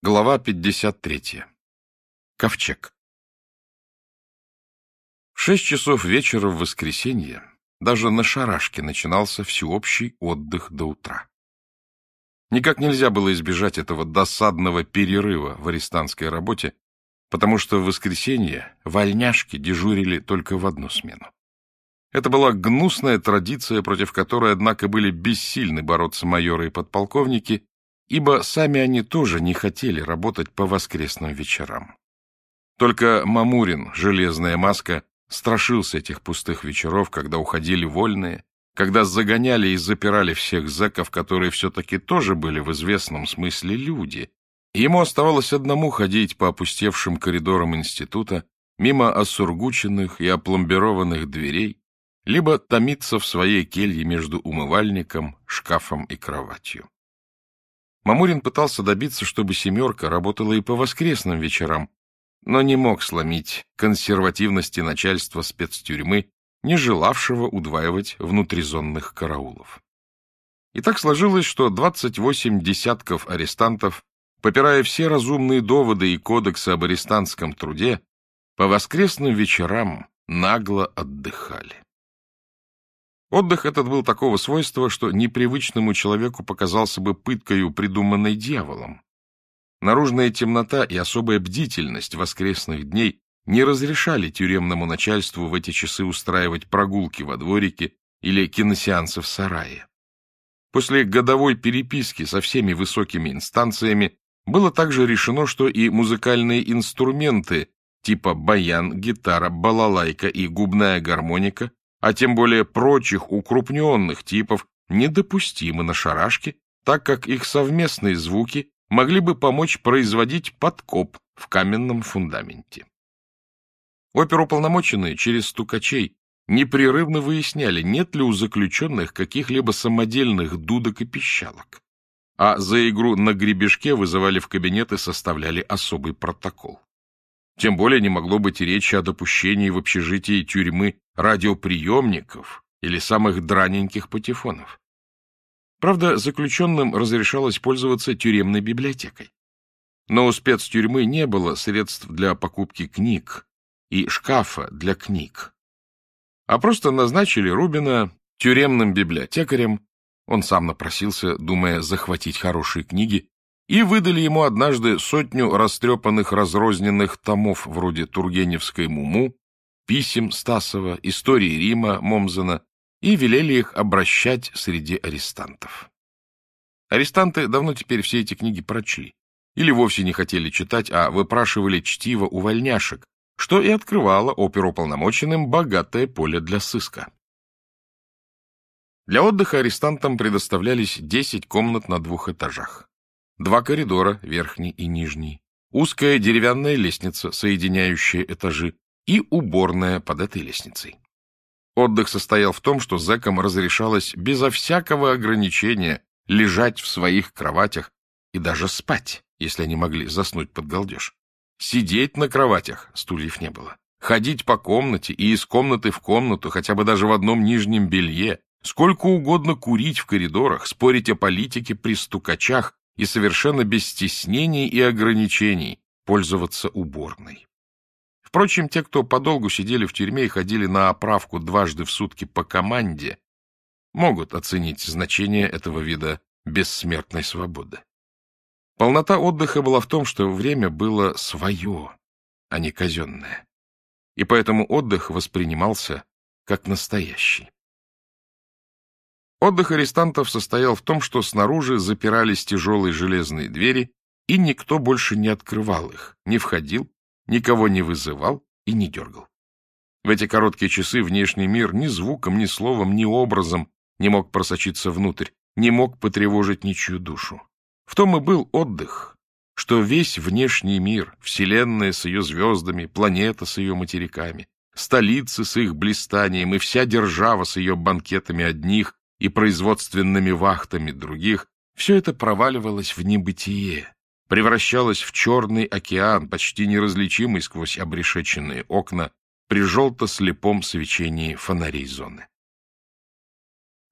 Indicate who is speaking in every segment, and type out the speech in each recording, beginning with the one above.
Speaker 1: Глава 53. Ковчег. В шесть часов вечера в воскресенье даже на шарашке начинался всеобщий отдых до утра. Никак нельзя было избежать этого досадного перерыва в арестантской работе, потому что в воскресенье вольняшки дежурили только в одну смену. Это была гнусная традиция, против которой, однако, были бессильны бороться майоры и подполковники, ибо сами они тоже не хотели работать по воскресным вечерам. Только Мамурин, железная маска, страшился этих пустых вечеров, когда уходили вольные, когда загоняли и запирали всех зэков, которые все-таки тоже были в известном смысле люди. Ему оставалось одному ходить по опустевшим коридорам института, мимо осургученных и опломбированных дверей, либо томиться в своей келье между умывальником, шкафом и кроватью. Мамурин пытался добиться, чтобы «семерка» работала и по воскресным вечерам, но не мог сломить консервативности начальства спецтюрьмы, не желавшего удваивать внутризонных караулов. И так сложилось, что 28 десятков арестантов, попирая все разумные доводы и кодексы об арестантском труде, по воскресным вечерам нагло отдыхали. Отдых этот был такого свойства, что непривычному человеку показался бы пыткою, придуманной дьяволом. Наружная темнота и особая бдительность воскресных дней не разрешали тюремному начальству в эти часы устраивать прогулки во дворике или киносеансы в сарае. После годовой переписки со всеми высокими инстанциями было также решено, что и музыкальные инструменты типа баян, гитара, балалайка и губная гармоника а тем более прочих укрупненных типов, недопустимы на шарашке, так как их совместные звуки могли бы помочь производить подкоп в каменном фундаменте. Оперуполномоченные через стукачей непрерывно выясняли, нет ли у заключенных каких-либо самодельных дудок и пищалок, а за игру на гребешке вызывали в кабинет и составляли особый протокол. Тем более не могло быть речи о допущении в общежитии тюрьмы радиоприемников или самых драненьких патефонов. Правда, заключенным разрешалось пользоваться тюремной библиотекой. Но у спецтюрьмы не было средств для покупки книг и шкафа для книг. А просто назначили Рубина тюремным библиотекарем, он сам напросился, думая захватить хорошие книги, и выдали ему однажды сотню растрепанных разрозненных томов вроде Тургеневской «Муму», писем Стасова, истории Рима Момзена и велели их обращать среди арестантов. Арестанты давно теперь все эти книги прочли или вовсе не хотели читать, а выпрашивали чтиво у вольняшек, что и открывало оперуполномоченным богатое поле для сыска. Для отдыха арестантам предоставлялись 10 комнат на двух этажах два коридора, верхний и нижний, узкая деревянная лестница, соединяющая этажи, и уборная под этой лестницей. Отдых состоял в том, что зэкам разрешалось безо всякого ограничения лежать в своих кроватях и даже спать, если они могли заснуть под галдеж. Сидеть на кроватях, стульев не было. Ходить по комнате и из комнаты в комнату, хотя бы даже в одном нижнем белье, сколько угодно курить в коридорах, спорить о политике при стукачах, и совершенно без стеснений и ограничений пользоваться уборной. Впрочем, те, кто подолгу сидели в тюрьме и ходили на оправку дважды в сутки по команде, могут оценить значение этого вида бессмертной свободы. Полнота отдыха была в том, что время было свое, а не казенное. И поэтому отдых воспринимался как настоящий. Отдых арестантов состоял в том, что снаружи запирались тяжелые железные двери, и никто больше не открывал их, не входил, никого не вызывал и не дергал. В эти короткие часы внешний мир ни звуком, ни словом, ни образом не мог просочиться внутрь, не мог потревожить ничью душу. В том и был отдых, что весь внешний мир, Вселенная с ее звездами, планета с ее материками, столицы с их блистанием и вся держава с ее банкетами одних, и производственными вахтами других, все это проваливалось в небытие, превращалось в черный океан, почти неразличимый сквозь обрешеченные окна, при желто-слепом свечении фонарей зоны.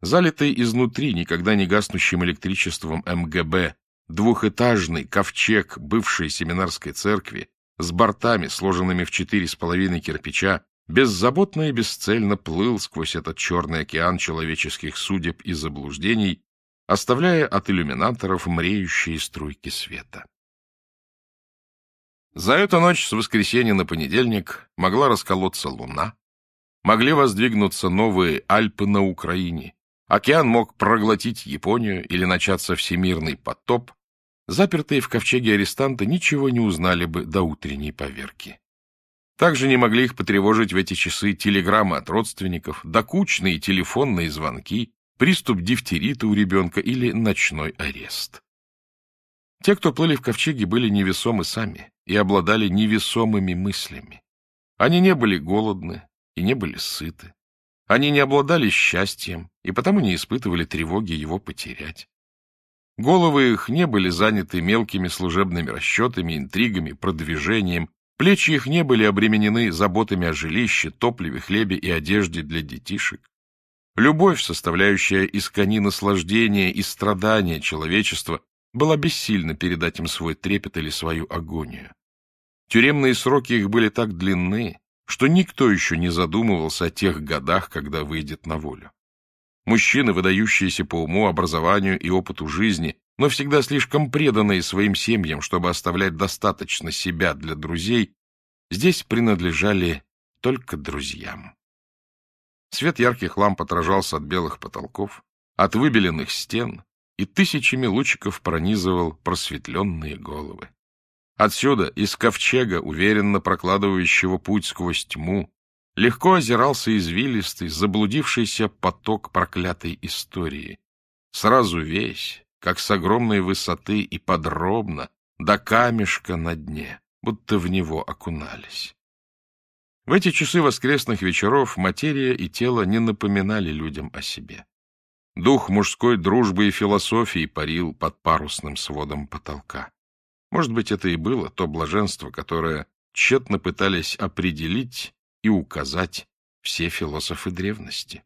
Speaker 1: Залитый изнутри никогда не гаснущим электричеством МГБ двухэтажный ковчег бывшей семинарской церкви с бортами, сложенными в четыре с половиной кирпича, беззаботно и бесцельно плыл сквозь этот черный океан человеческих судеб и заблуждений, оставляя от иллюминаторов мреющие струйки света. За эту ночь с воскресенья на понедельник могла расколоться луна, могли воздвигнуться новые Альпы на Украине, океан мог проглотить Японию или начаться всемирный потоп, запертые в ковчеге арестанты ничего не узнали бы до утренней поверки. Также не могли их потревожить в эти часы телеграммы от родственников, докучные телефонные звонки, приступ дифтерита у ребенка или ночной арест. Те, кто плыли в ковчеге, были невесомы сами и обладали невесомыми мыслями. Они не были голодны и не были сыты. Они не обладали счастьем и потому не испытывали тревоги его потерять. Головы их не были заняты мелкими служебными расчетами, интригами, продвижением, Плечи их не были обременены заботами о жилище, топливе, хлебе и одежде для детишек. Любовь, составляющая из кони наслаждения и страдания человечества, была бессильна передать им свой трепет или свою агонию. Тюремные сроки их были так длинны, что никто еще не задумывался о тех годах, когда выйдет на волю. Мужчины, выдающиеся по уму, образованию и опыту жизни, но всегда слишком преданные своим семьям, чтобы оставлять достаточно себя для друзей, здесь принадлежали только друзьям. Свет ярких ламп отражался от белых потолков, от выбеленных стен и тысячами лучиков пронизывал просветленные головы. Отсюда, из ковчега, уверенно прокладывающего путь сквозь тьму, легко озирался извилистый, заблудившийся поток проклятой истории. Сразу весь, как с огромной высоты и подробно, до камешка на дне, будто в него окунались. В эти часы воскресных вечеров материя и тело не напоминали людям о себе. Дух мужской дружбы и философии парил под парусным сводом потолка. Может быть, это и было то блаженство, которое тщетно пытались определить и указать все философы древности.